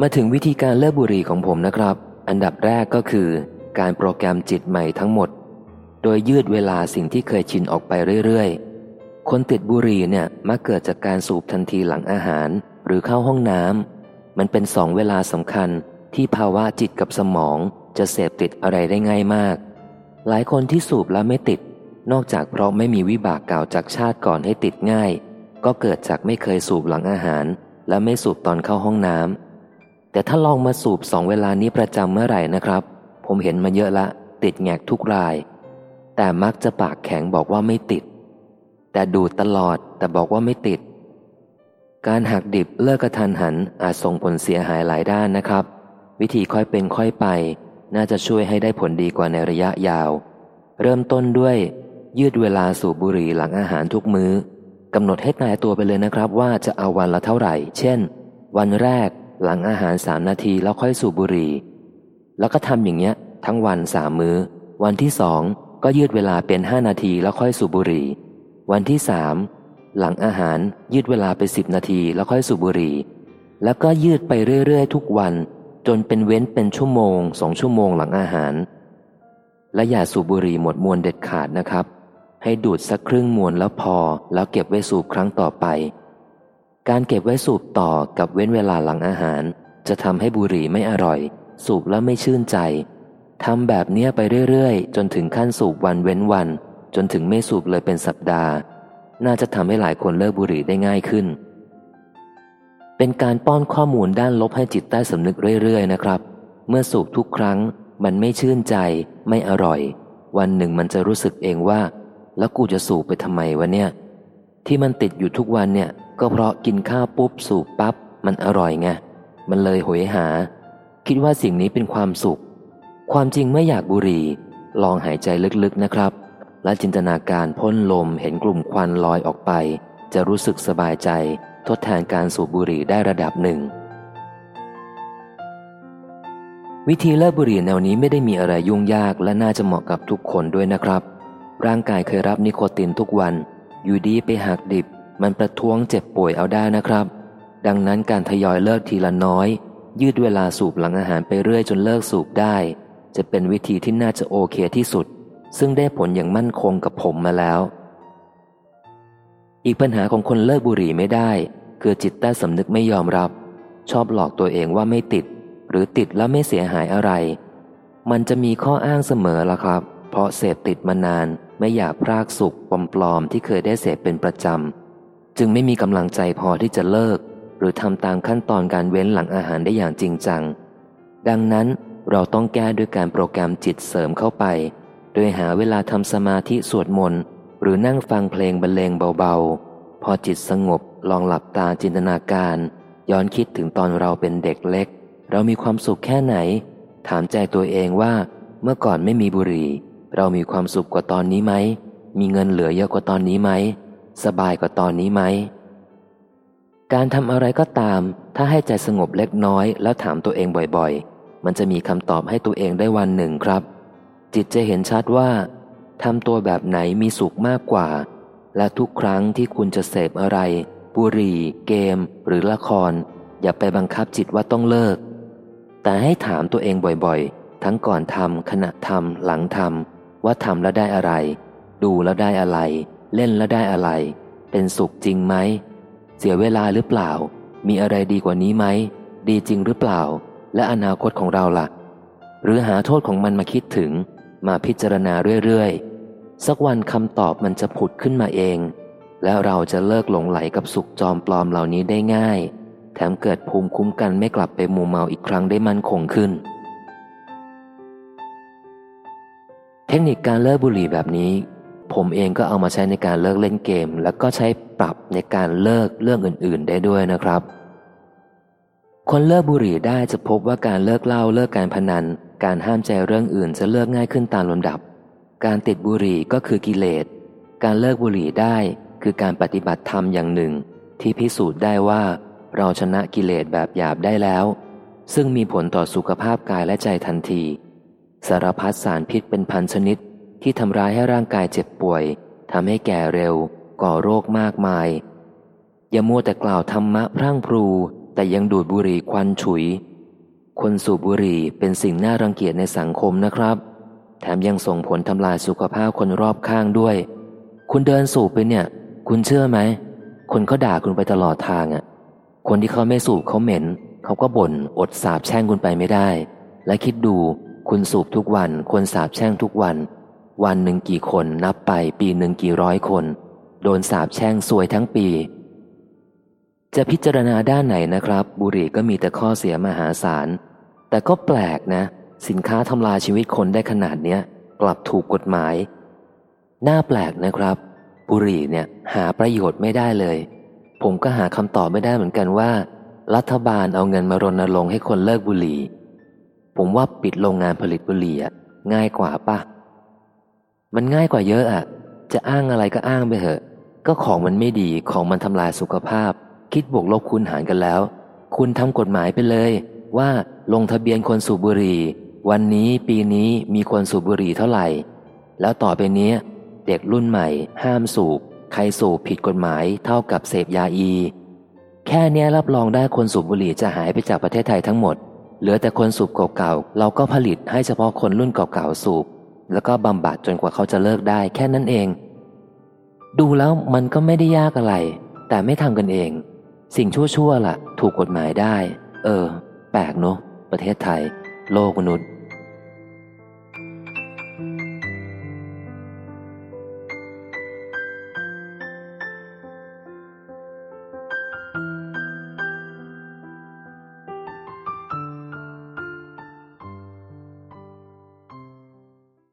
มาถึงวิธีการเลิกบุหรี่ของผมนะครับ อันดับแรกก็คือ การโปรแกรมจิตใหม่ทั้งหมด โดยยืดเวลาสิ่งที่เคยชินออกไปเรื่อยๆ คนติดบุหรี่เนี่ยมักเกิดจากการสูบทันทีหลังอาหาร หรือเข้าห้องน้ำมันเป็นสองเวลาสำคัญที่ภาวะจิตกับสมองจะเสพติดอะไรได้ง่ายมาก หลายคนที่สูบแล้วไม่ติด นอกจากเพราะไม่มีวิบากเก่าจากชาติก่อนให้ติดง่าย ก็เกิดจากไม่เคยสูบหลังอาหาร และไม่สูบตอนเข้าห้องน้ำ แต่ถ้าลองมาสูบสองเวลานี้ประจำเมื่อไหร่นะครับ ผมเห็นมาเยอะละ ติดแงกทุกราย แต่มักจะปากแข็งบอกว่าไม่ติด แต่ดูดตลอดแต่บอกว่าไม่ติด การหักดิบเลิกกระทันหันอาจส่งผลเสียหายหลายด้านนะครับ วิธีค่อยเป็นค่อยไป น่าจะช่วยให้ได้ผลดีกว่าในระยะยาว เริ่มต้นด้วย ยืดเวลาสูบบุหรี่หลังอาหารทุกมือ้อกำหนดให้ตายตัวไปเลยนะครับว่าจะเอาวันละเท่าไหร่ เช่น วันแรก หลังอาหารสามนาทีแล้วค่อยสูบบุหรี่ แล้วก็ทำอย่างเงี้ย ทั้งวันสามมือ้อ วันที่สองก็ยืดเวลาเป็นห้านาทีแล้วค่อยสูบบุหรี่ วันที่สามหลังอาหารยืดเวลาไปสิบนาทีแล้วค่อยสูบบุหรี่ แล้วก็ยืดไปเรื่อยๆ ทุกวัน จนเป็นเว้นเป็นชั่วโมงสองชั่วโมงหลังอาหาร และอย่าสูบบุหรี่หมดมวลเด็ดขาดนะครับ ให้ดูดสักครึ่งมวลแล้วพอแล้วเก็บไว้สูบครั้งต่อไป การเก็บไว้สูบต่อกับเว้นเวลาหลังอาหาร จะทำให้บุหรี่ไม่อร่อย สูบแล้วไม่ชื่นใจทำแบบเนี้ยไปเรื่อยๆ จนถึงขั้นสูบวันเว้นวัน จนถึงไม่สูบเลยเป็นสัปดาห์ น่าจะทำให้หลายคนเลิกบุหรี่ได้ง่ายขึ้น เป็นการป้อนข้อมูลด้านลบให้จิตใต้สำนึกเรื่อยๆนะครับ เมื่อสูบทุกครั้ง มันไม่ชื่นใจ ไม่อร่อย วันหนึ่งมันจะรู้สึกเองว่า แล้วกูจะสูบไปทำไมวะเนี่ย ที่มันติดอยู่ทุกวันเนี่ย ก็เพราะกินข้าวปุ๊บสูบปับ๊บมันอร่อยไง มันเลยหวยหา คิดว่าสิ่งนี้เป็นความสุข ความจริงไม่อยากบุหรี่ ลองหายใจลึกๆนะครับ และจินตนาการพ่นลมเห็นกลุ่มควันลอยออกไป จะรู้สึกสบายใจ ทดแทนการสูบบุหรี่ได้ระดับหนึ่ง วิธีเลิกบุหรี่แนวนี้ไม่ได้มีอะไรยุ่งยากและน่าจะเหมาะกับทุกคนด้วยนะครับ ร่างกายเคยรับนิโคตินทุกวัน อยู่ดีไปหักดิบ มันประท้วงเจ็บป่วยเอาได้นะครับ ดังนั้นการทยอยเลิกทีละน้อย ยืดเวลาสูบหลังอาหารไปเรื่อยจนเลิกสูบได้ จะเป็นวิธีที่น่าจะโอเคที่สุด ซึ่งได้ผลอย่างมั่นคงกับผมมาแล้ว อีกปัญหาของคนเลิกบุหรี่ไม่ได้ คือจิตใต้สำนึกไม่ยอมรับ ชอบหลอกตัวเองว่าไม่ติด หรือติดแล้วไม่เสียหายอะไร มันจะมีข้ออ้างเสมอละครับ เพราะเสพติดมานานไม่อยากพรากสุขปลอมๆที่เคยได้เสพเป็นประจำ จึงไม่มีกำลังใจพอที่จะเลิก หรือทำตามขั้นตอนการเว้นหลังอาหารได้อย่างจริงจัง ดังนั้นเราต้องแก้ด้วยการโปรแกรมจิตเสริมเข้าไป โดยหาเวลาทำสมาธิสวดมนต์หรือนั่งฟังเพลงบรรเลงเบาๆ พอจิตสงบลองหลับตาจินตนาการ ย้อนคิดถึงตอนเราเป็นเด็กเล็ก เรามีความสุขแค่ไหน ถามใจตัวเองว่า เมื่อก่อนไม่มีบุหรี่ เรามีความสุขกว่าตอนนี้ไหม มีเงินเหลือเยอะกว่าตอนนี้ไหม สบายกว่าตอนนี้ไหม การทำอะไรก็ตาม ถ้าให้ใจสงบเล็กน้อย แล้วถามตัวเองบ่อยๆ มันจะมีคำตอบให้ตัวเองได้วันหนึ่งครับ จิตจะเห็นชัดว่าทำตัวแบบไหนมีสุขมากกว่า และทุกครั้งที่คุณจะเสพอะไร บุหรี่ เกม หรือละคร อย่าไปบังคับจิตว่าต้องเลิก แต่ให้ถามตัวเองบ่อยๆ ทั้งก่อนทำขณะทำหลังทำว่าทำแล้วได้อะไร ดูแล้วได้อะไร เล่นแล้วได้อะไร เป็นสุขจริงไหม เสียเวลาหรือเปล่า มีอะไรดีกว่านี้ไหม ดีจริงหรือเปล่า และอนาคตของเราละ่ะ หรือหาโทษของมันมาคิดถึง มาพิจารณาเรื่อยๆ สักวันคำตอบมันจะผุดขึ้นมาเอง แล้วเราจะเลิกหลงไหลกับสุขจอมปลอมเหล่านี้ได้ง่าย แถมเกิดภูมิคุ้มกันไม่กลับไปมูเมาอีกครั้งได้มั่นคงขึ้นเทคนิคการเลิกบุหรี่แบบนี้ ผมเองก็เอามาใช้ในการเลิกเล่นเกม แล้วก็ใช้ปรับในการเลิกเรื่องอื่น ๆ ได้ด้วยนะครับ คนเลิกบุหรี่ได้จะพบว่าการเลิกเหล้าเลิกการพนัน การห้ามใจเรื่องอื่นจะเลิกง่ายขึ้นตามลำดับ การติดบุหรี่ก็คือกิเลส การเลิกบุหรี่ได้คือการปฏิบัติธรรมอย่างหนึ่ง ที่พิสูจน์ได้ว่าเราชนะกิเลสแบบหยาบได้แล้ว ซึ่งมีผลต่อสุขภาพกายและใจทันที สารพัดสารพิษเป็นพันชนิด ที่ทำร้ายให้ร่างกายเจ็บป่วยทำให้แก่เร็ว ก่อโรคมากมาย อย่ามัวแต่กล่าวธรรมะพรั่งพรู แต่ยังดูดบุหรี่ควันฉุย คนสูบบุหรี่เป็นสิ่งน่ารังเกียจในสังคมนะครับ แถมยังส่งผลทำลายสุขภาพคนรอบข้างด้วย คุณเดินสูบไปเนี่ย คุณเชื่อไหม คนเขาด่าคุณไปตลอดทางอะ่ะ คนที่เขาไม่สูบเขาเหม็น เขาก็บ่นอดสาบแช่งคุณไปไม่ได้ และคิดดูคุณสูบทุกวัน คนสาบแช่งทุกวัน วันหนึ่งกี่คนนับไปปีหนึ่งกี่ร้อยคน โดนสาบแช่งซวยทั้งปี จะพิจารณาด้านไหนนะครับ บุหรี่ก็มีแต่ข้อเสียมหาศาล แต่ก็แปลกนะ สินค้าทำลายชีวิตคนได้ขนาดเนี้ย กลับถูกกฎหมาย น่าแปลกนะครับ บุหรี่เนี่ยหาประโยชน์ไม่ได้เลย ผมก็หาคำตอบไม่ได้เหมือนกันว่า รัฐบาลเอาเงินมารณรงค์ให้คนเลิกบุหรี่ ผมว่าปิดโรงงานผลิตบุหรี่ง่ายกว่าป่ะ มันง่ายกว่าเยอะอะ จะอ้างอะไรก็อ้างไปเถอะ ก็ของมันไม่ดีของมันทำลายสุขภาพ คิดบวกลบคูณหารกันแล้ว คุณทำกฎหมายไปเลย ว่าลงทะเบียนคนสูบบุหรี่ วันนี้ปีนี้มีคนสูบบุหรี่เท่าไหร่ แล้วต่อไปนี้ เด็กรุ่นใหม่ ห้ามสูบ ใครสูบผิดกฎหมายเท่ากับเสพยาอี แค่เนี้ยรับรองได้คนสูบบุหรี่จะหายไปจากประเทศไทยทั้งหมด เหลือแต่คนสูบเก่าๆเราก็ผลิตให้เฉพาะคนรุ่นเก่าๆสูบ แล้วก็บำบัดจนกว่าเขาจะเลิกได้แค่นั้นเอง ดูแล้วมันก็ไม่ได้ยากอะไร แต่ไม่ทำกันเอง สิ่งชั่วๆล่ะ ถูกกฎหมายได้ เออ แปลกเนาะประเทศไทย โลกมนุษย์